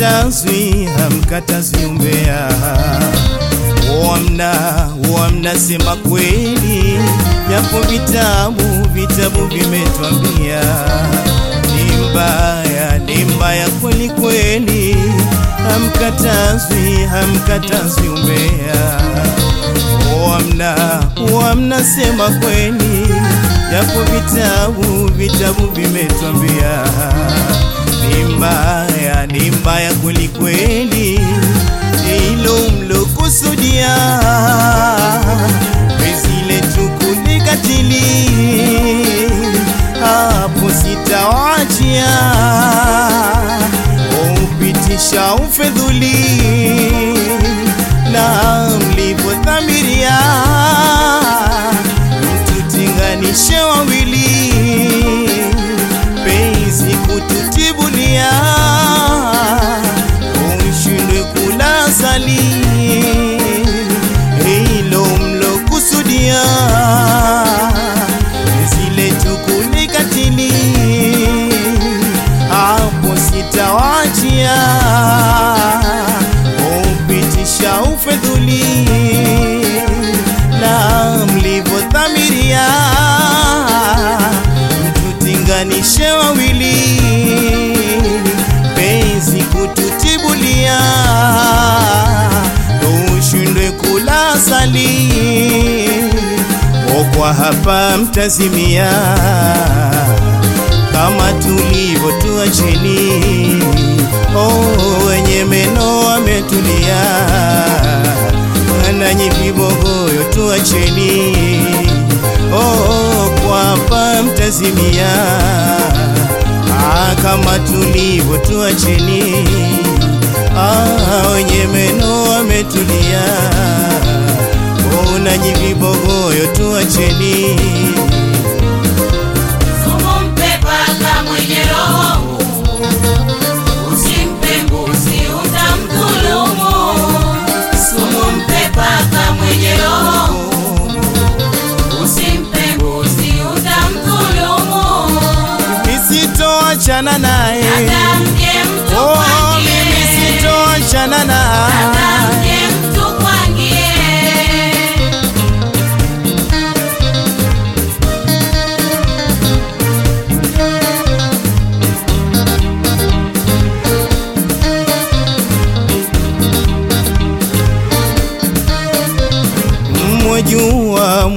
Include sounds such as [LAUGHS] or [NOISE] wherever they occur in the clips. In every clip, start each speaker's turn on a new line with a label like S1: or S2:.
S1: hamkatazwi hamkatazwi umbea. Wamna wamna sema kweli japo vitabu vitabu vimetwambia ni mbaya ni mbaya kweli kweli hamkatazwi hamkatazwi umbea. Wamna wamna sema kweli japo vitabu vitabu vimetwambia ni mbaya ni mbaya kweli kweli hilo mlokusudia. Vezile tukulikatili hapo sitawachia upitisha ufedhuli na mlivyodhamiria mtutinganishe soñar. Hapa mtazimia. Kama tulivyo tuacheni oh, wenye meno wametulia. Nanyi vibogoyo tuacheni oh, kwa hapa mtazimia. Ah, kama tulivyo tuacheni ah, wenye meno wametulia vibogoyo tuacheni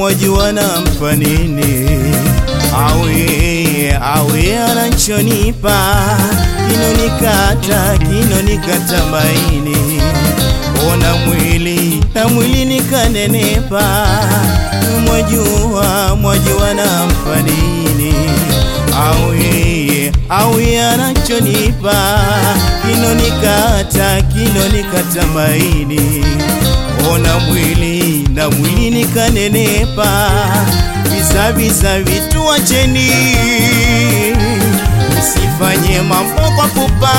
S1: mwajua nampa nini? Awe awe nikata, kinonikata kinonikata maini. Ona mwili na mwili nikanenepa mwajua mwajua nampa nini? Awe awe anachonipa kinonikata kinonikata maini. Ona mwili na mwili nikanenepa. Visa vitu wacheni. Msifanye mambo kwa pupa.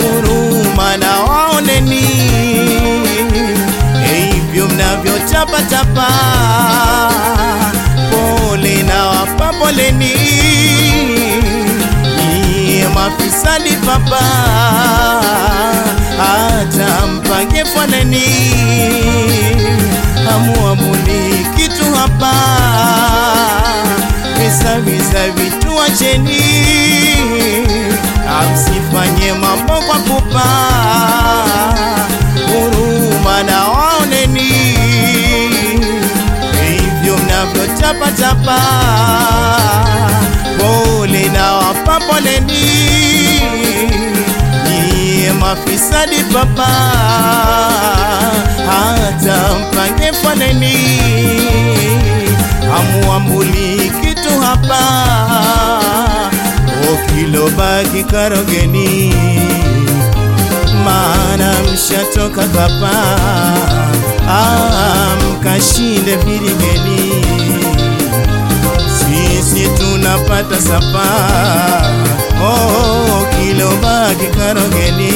S1: Huruma na waoneni. Hivyo mnavyotapatapa pole na wapa poleni. Nyie mafisadi papa. hata mpange foleni. Hamuamuni kitu hapa. Visa visa vitu wacheni amsifanye mambo kwa pupa. Huruma na waoneni. Hivyo mnavyotapatapa pole na wapa poleni mafisadi papa hata mpange faneni, hamuambuli kitu hapa okilobaki karogeni. Maana mshatoka kapa ah, mkashinde virigeni, sisi tunapata sapa oh, kilobaki karogeni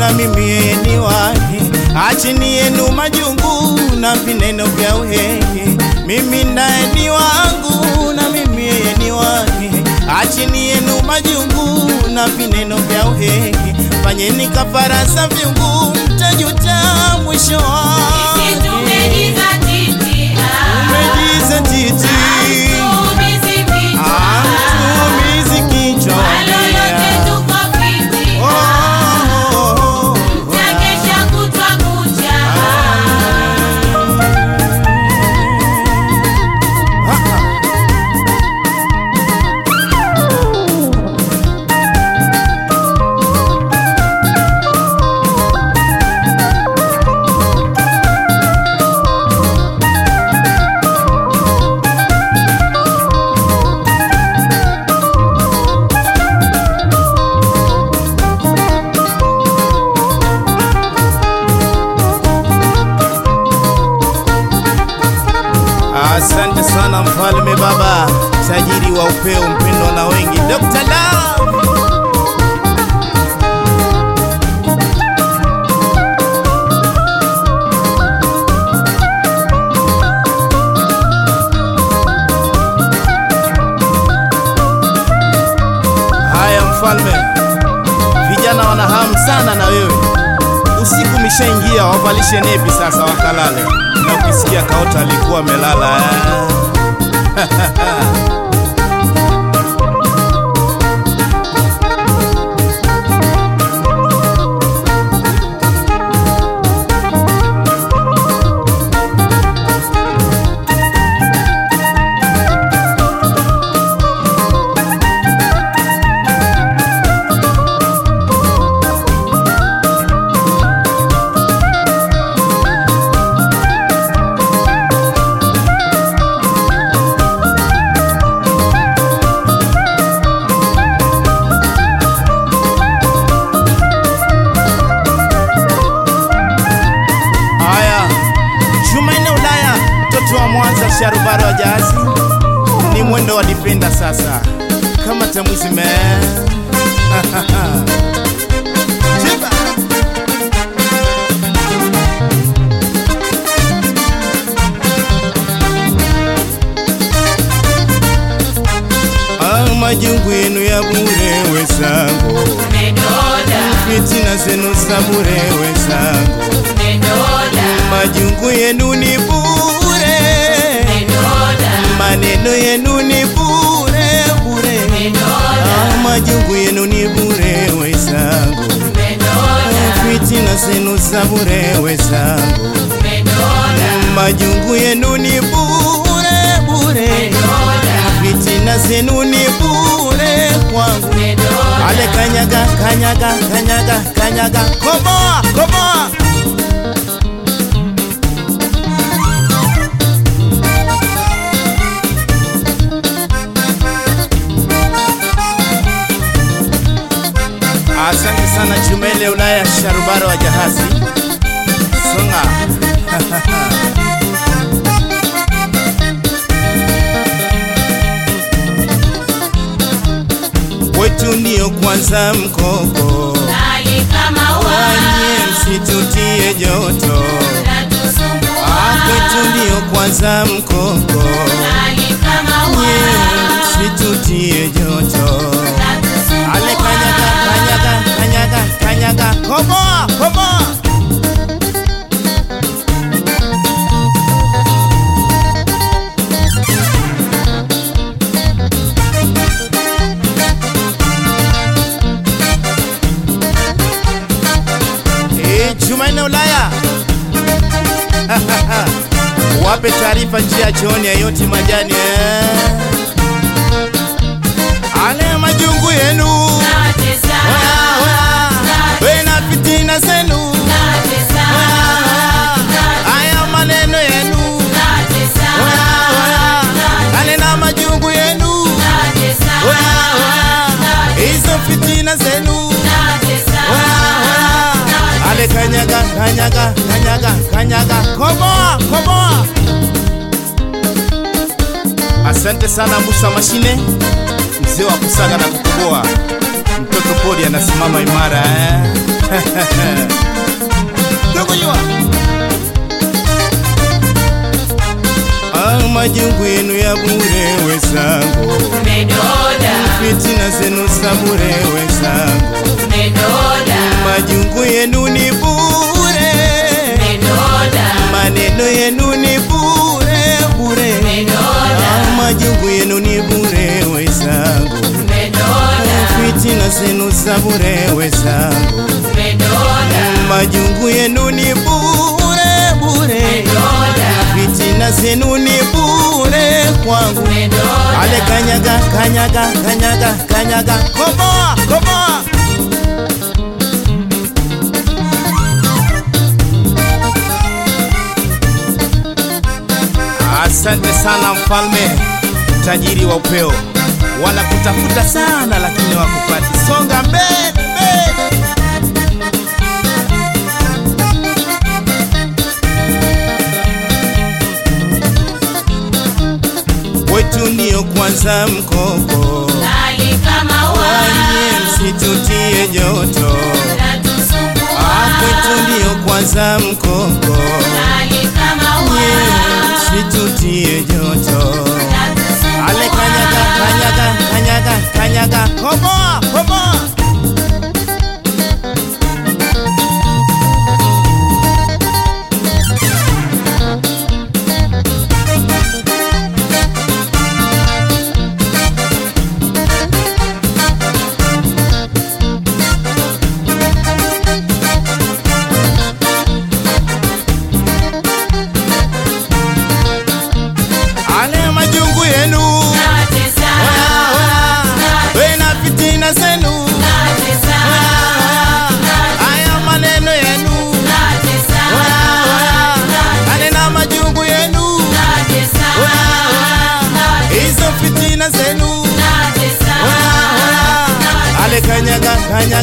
S1: na mimi ni wake, achini yenu majungu na vineno vya uhehe. Mimi naye ni wangu na mimi ni wake, achini yenu majungu na vineno vya uhehe. Fanyeni kafara za vyungu, mtajuta mwisho wake. Mfalme baba, tajiri wa upeo, mpendwa na wengi, Dr. Love. Mfalme, vijana wana hamu sana na wewe. Usiku mishaingia, wavalishe nepi sasa wakalale, na ukisikia kaota alikuwa amelala eh. 哈哈。bure wenzangu, majungu yenu ni bure, maneno yenu ni bure bure,
S2: ah,
S1: majungu yenu ni bure wenzangu, fitina zenu za bure
S2: wenzangu,
S1: majungu yenu ni bure bure, fitina zenu ni bure kwangu. Ale kanyaga kanyaga kanyaga kanyaga, komoa komoa. Asante sana Chumele Ulaya Sharubaro wa jahazi. Songa [LAUGHS] ndio kwanza mkoko, wanye msitutie joto.
S2: akwetu
S1: kwetu ndio kwanza mkoko, nye msitutie joto. Njia chooni majani eh. Ale majungu yenu. Wena fitina zenu. Aya maneno yenu. Majungu yenu. Hizo fitina zenu. Ale kanyaga kanyaga kanyaga kanyaga. Koboa komoa asante sana musa mashine. Mzee wa kusaga na kukoboa mtoto podi anasimama imara eh? [LAUGHS] Tukujua. Ah, majungu yenu ya bure wezangu.
S2: Umedoda,
S1: fitina zenu za bure wezangu.
S2: Umedoda,
S1: majungu yenu ni bure.
S2: Umedoda,
S1: maneno yenu ni bure majungu yenu ni bure bure. Fitina zenu ni bure kwangu. Ale kanyaga kanyaga kanyaga kanyaga. Komoa komoa asante sana mfalme tajiri wa upeo wanakutafuta sana lakini wakupati songa mbele wetu ndio kwanza wanye msitutie joto kwetu ndio kwanza mkoko nye msitutie joto hanyaka hanyaka hanyaka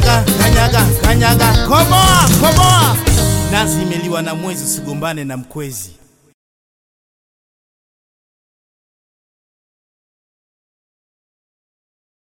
S1: kanyaga kanyaga kanyaga. Komoa komoa. Nazi imeliwa na mwezi usigombane na mkwezi